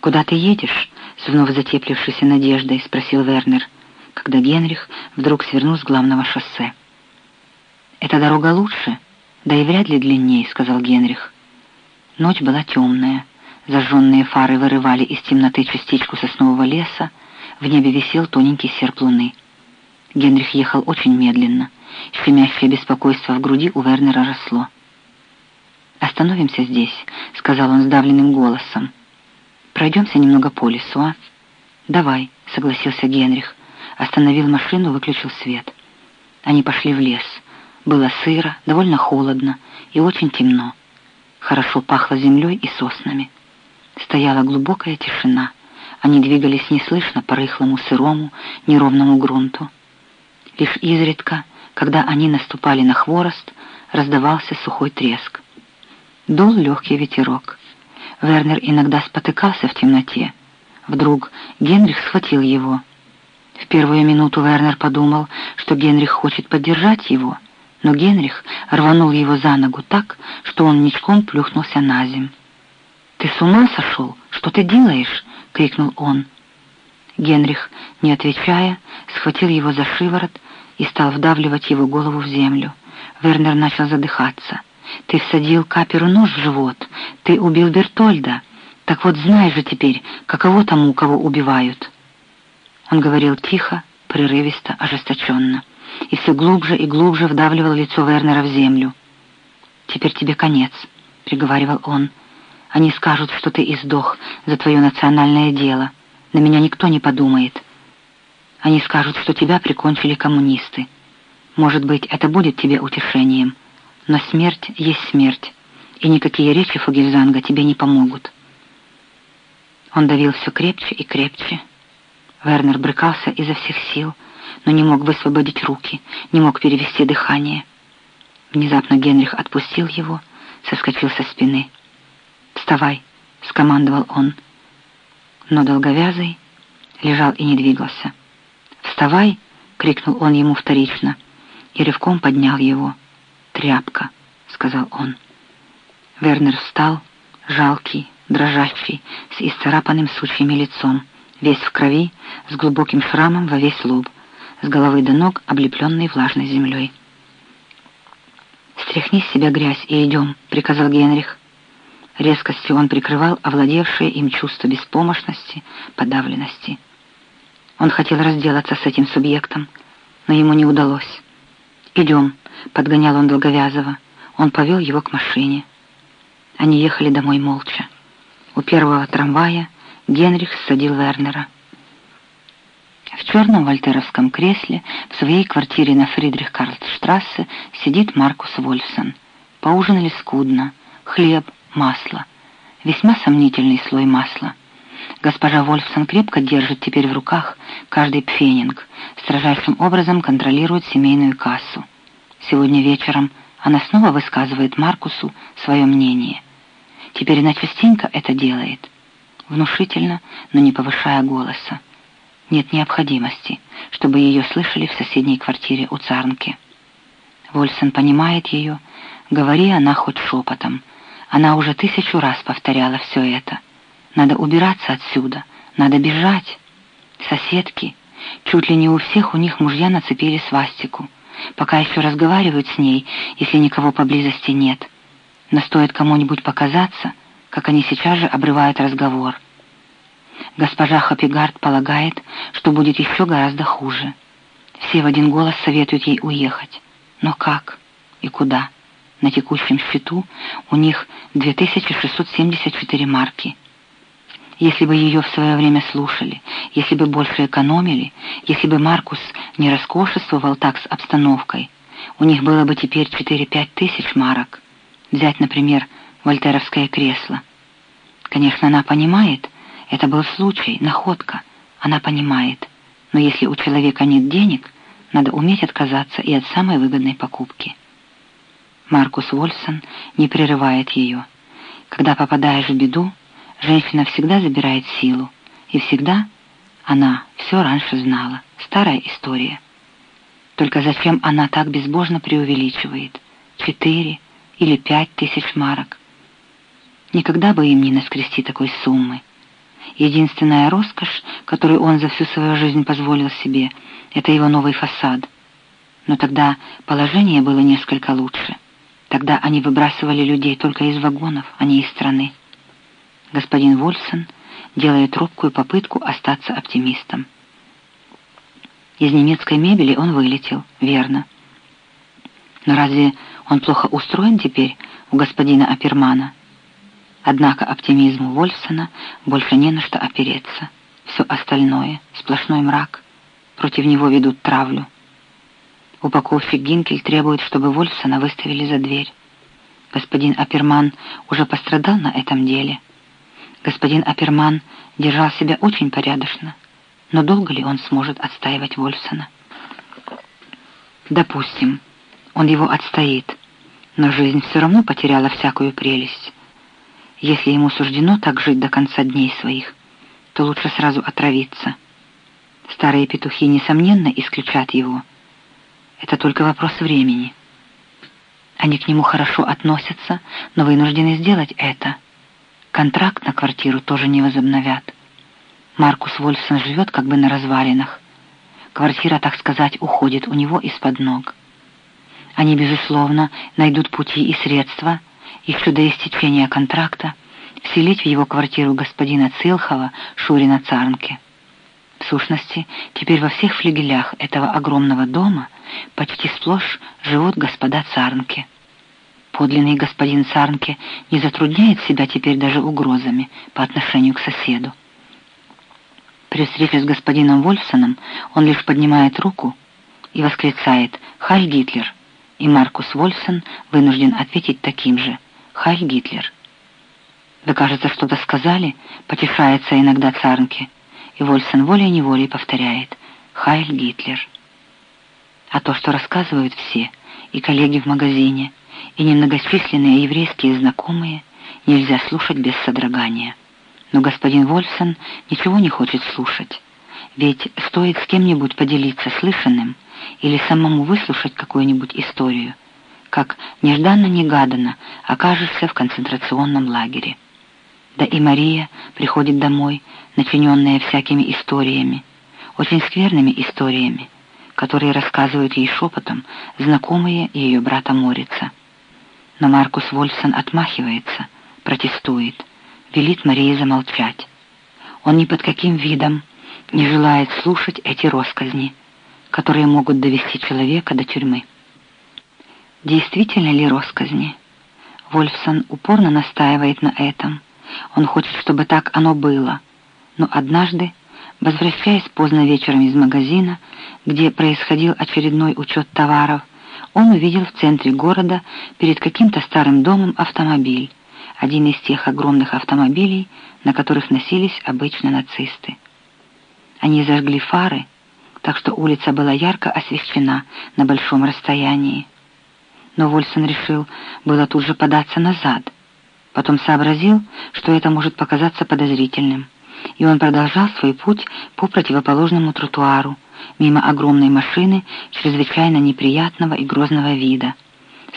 «Куда ты едешь?» — с вновь затеплившейся надеждой спросил Вернер, когда Генрих вдруг свернул с главного шоссе. «Эта дорога лучше, да и вряд ли длиннее», — сказал Генрих. Ночь была темная, зажженные фары вырывали из темноты частичку соснового леса, в небе висел тоненький серп луны. Генрих ехал очень медленно, щемящее беспокойство в груди у Вернера росло. «Остановимся здесь», — сказал он сдавленным голосом. «Пройдемся немного по лесу, а?» «Давай», — согласился Генрих. Остановил машину, выключил свет. Они пошли в лес. Было сыро, довольно холодно и очень темно. Хорошо пахло землей и соснами. Стояла глубокая тишина. Они двигались неслышно по рыхлому, сырому, неровному грунту. Лишь изредка, когда они наступали на хворост, раздавался сухой треск. Дул легкий ветерок. Вернер иногда спотыкался в темноте. Вдруг Генрих схватил его. В первую минуту Вернер подумал, что Генрих хочет поддержать его, но Генрих рванул его за ногу так, что он ничком плюхнулся на земь. «Ты с ума сошел? Что ты делаешь?» — крикнул он. Генрих, не отвечая, схватил его за шиворот и стал вдавливать его голову в землю. Вернер начал задыхаться. «Ты всадил каперу нож в живот. Ты убил Бертольда. Так вот знай же теперь, каково тому, кого убивают». Он говорил тихо, прерывисто, ожесточенно, и все глубже и глубже вдавливал лицо Вернера в землю. «Теперь тебе конец», — приговаривал он. «Они скажут, что ты издох за твое национальное дело. На меня никто не подумает». Они скажут, что тебя прикончили коммунисты. Может быть, это будет тебе утешением. Но смерть есть смерть, и никакие речи Фугельзанга тебе не помогут. Он давил все крепче и крепче. Вернер брыкался изо всех сил, но не мог высвободить руки, не мог перевести дыхание. Внезапно Генрих отпустил его, соскочил со спины. «Вставай!» — скомандовал он. Но долговязый лежал и не двигался. «Вставай!» — крикнул он ему вторично и рывком поднял его. «Тряпка!» — сказал он. Вернер встал, жалкий, дрожащий, с исцарапанным сучьями лицом, весь в крови, с глубоким шрамом во весь лоб, с головы до ног, облепленный влажной землей. «Стряхни с себя грязь и идем», — приказал Генрих. Резкостью он прикрывал овладевшее им чувство беспомощности, подавленности. Он хотел разделаться с этим субъектом, но ему не удалось. «Идем», — подгонял он Долговязова. Он повел его к машине. Они ехали домой молча. У первого трамвая Генрих садил Вернера. В черном вольтеровском кресле в своей квартире на Фридрих-Карлсштрассе сидит Маркус Вольфсон. Поужинали скудно. Хлеб, масло. Весьма сомнительный слой масла. Госпожа Вольфсон крепко держит теперь в руках каждый пфенинг, строжайшим образом контролирует семейную кассу. Сегодня вечером она снова высказывает Маркусу свое мнение. Теперь она частенько это делает. Внушительно, но не повышая голоса. Нет необходимости, чтобы ее слышали в соседней квартире у Царнки. Вольсон понимает ее, говори она хоть шепотом. Она уже тысячу раз повторяла все это — надо убираться отсюда, надо бежать. Соседки, чуть ли не у всех у них мужья нацепили свастику. Пока еще разговаривают с ней, если никого поблизости нет. Но стоит кому-нибудь показаться, как они сейчас же обрывают разговор. Госпожа Хоппигард полагает, что будет еще гораздо хуже. Все в один голос советуют ей уехать. Но как и куда? На текущем счету у них 2674 марки – если бы ее в свое время слушали, если бы больше экономили, если бы Маркус не роскошествовал так с обстановкой, у них было бы теперь 4-5 тысяч марок. Взять, например, вольтеровское кресло. Конечно, она понимает, это был случай, находка, она понимает. Но если у человека нет денег, надо уметь отказаться и от самой выгодной покупки. Маркус Вольсон не прерывает ее. Когда попадаешь в беду, Женщина всегда забирает силу, и всегда она все раньше знала. Старая история. Только зачем она так безбожно преувеличивает? Четыре или пять тысяч марок? Никогда бы им не наскрести такой суммы. Единственная роскошь, которую он за всю свою жизнь позволил себе, это его новый фасад. Но тогда положение было несколько лучше. Тогда они выбрасывали людей только из вагонов, а не из страны. Господин Вольсон делает робкую попытку остаться оптимистом. Из немецкой мебели он вылетел, верно. Но разве он плохо устроен теперь у господина Апермана? Однако оптимизму Вольфсона больше не на что опереться. Все остальное — сплошной мрак. Против него ведут травлю. Упаковщик Гинкель требует, чтобы Вольфсона выставили за дверь. Господин Аперман уже пострадал на этом деле. Господин Аперман держал себя очень порядочно, но долго ли он сможет отстаивать Вольфсона? Допустим, он его отстоит, но жизнь все равно потеряла всякую прелесть. Если ему суждено так жить до конца дней своих, то лучше сразу отравиться. Старые петухи, несомненно, исключат его. Это только вопрос времени. Они к нему хорошо относятся, но вынуждены сделать это. Контракт на квартиру тоже не возобновят. Маркус Вольфсон живет как бы на развалинах. Квартира, так сказать, уходит у него из-под ног. Они, безусловно, найдут пути и средства, еще до истечения контракта, вселить в его квартиру господина Цилхова Шурина Царнке. В сущности, теперь во всех флигелях этого огромного дома почти сплошь живут господа Царнки. Подлинный господин Царнке не затрудняет себя теперь даже угрозами по отношению к соседу. При встрече с господином Вольфсоном он лишь поднимает руку и восклицает «Хайль Гитлер!» и Маркус Вольфсон вынужден ответить таким же «Хайль Гитлер!» «Вы, кажется, что-то сказали?» — потешается иногда Царнке — и Вольсон волей-неволей повторяет «Хайль Гитлер». А то, что рассказывают все, и коллеги в магазине, и немногочисленные еврейские знакомые, нельзя слушать без содрогания. Но господин Вольсон ничего не хочет слушать, ведь стоит с кем-нибудь поделиться слышанным или самому выслушать какую-нибудь историю, как нежданно-негаданно окажешься в концентрационном лагере. Да и Мария приходит домой, начиненная всякими историями, очень скверными историями, которые рассказывают ей шепотом знакомые ее брата Морица. Но Маркус Вольфсон отмахивается, протестует, велит Марии замолчать. Он ни под каким видом не желает слушать эти росказни, которые могут довести человека до тюрьмы. Действительно ли росказни? Вольфсон упорно настаивает на этом – он хочет, чтобы так оно было. Но однажды, возвращаясь поздно вечером из магазина, где происходил очередной учет товаров, он увидел в центре города перед каким-то старым домом автомобиль, один из тех огромных автомобилей, на которых носились обычно нацисты. Они зажгли фары, так что улица была ярко освещена на большом расстоянии. Но Вольсон решил было тут же податься назад — Потом сообразил, что это может показаться подозрительным, и он продолжал свой путь по противоположному тротуару, мимо огромной машины чрезвычайно неприятного и грозного вида,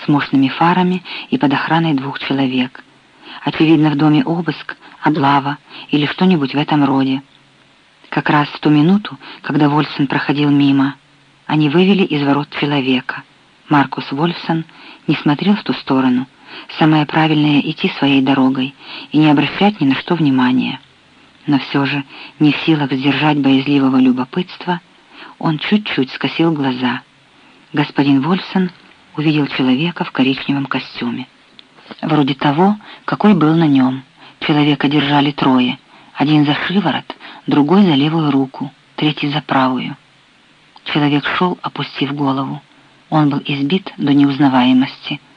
с мощными фарами и под охраной двух человек. Очевидно, в доме обыск, облава или что-нибудь в этом роде. Как раз в ту минуту, когда Вольсон проходил мимо, они вывели из ворот человека. Маркус Вольфсон не смотрел в ту сторону, Самое правильное — идти своей дорогой и не обращать ни на что внимания. Но все же, не в силах сдержать боязливого любопытства, он чуть-чуть скосил глаза. Господин Вольфсон увидел человека в коричневом костюме. Вроде того, какой был на нем. Человека держали трое. Один за шиворот, другой за левую руку, третий за правую. Человек шел, опустив голову. Он был избит до неузнаваемости —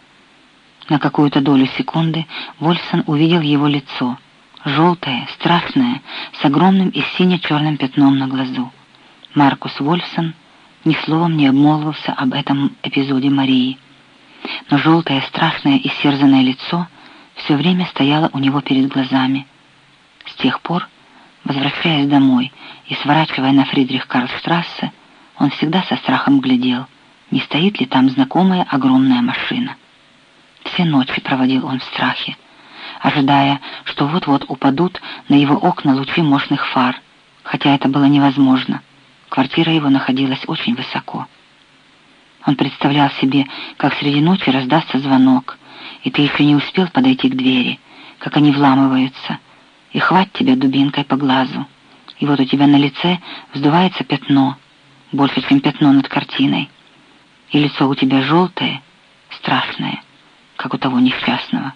на какую-то долю секунды Вольсон увидел его лицо, желтое, страшное, с огромным и сине-черным пятном на глазу. Маркус Вольсон ни словом не обмолвился об этом эпизоде Марии. Но желтое, страшное и серзанное лицо все время стояло у него перед глазами. С тех пор, возвращаясь домой и сворачивая на Фридрих-Карлштрассе, он всегда со страхом глядел, не стоит ли там знакомая огромная машина. Все ночи проводил он в страхе. ожидая, что вот-вот упадут на его окна лучи мощных фар, хотя это было невозможно. Квартира его находилась очень высоко. Он представлял себе, как среди ночи раздастся звонок, и ты еще не успел подойти к двери, как они вламываются, и хвать тебя дубинкой по глазу. И вот у тебя на лице вздувается пятно, больше, чем пятно над картиной. И лицо у тебя желтое, страшное, как у того несчастного.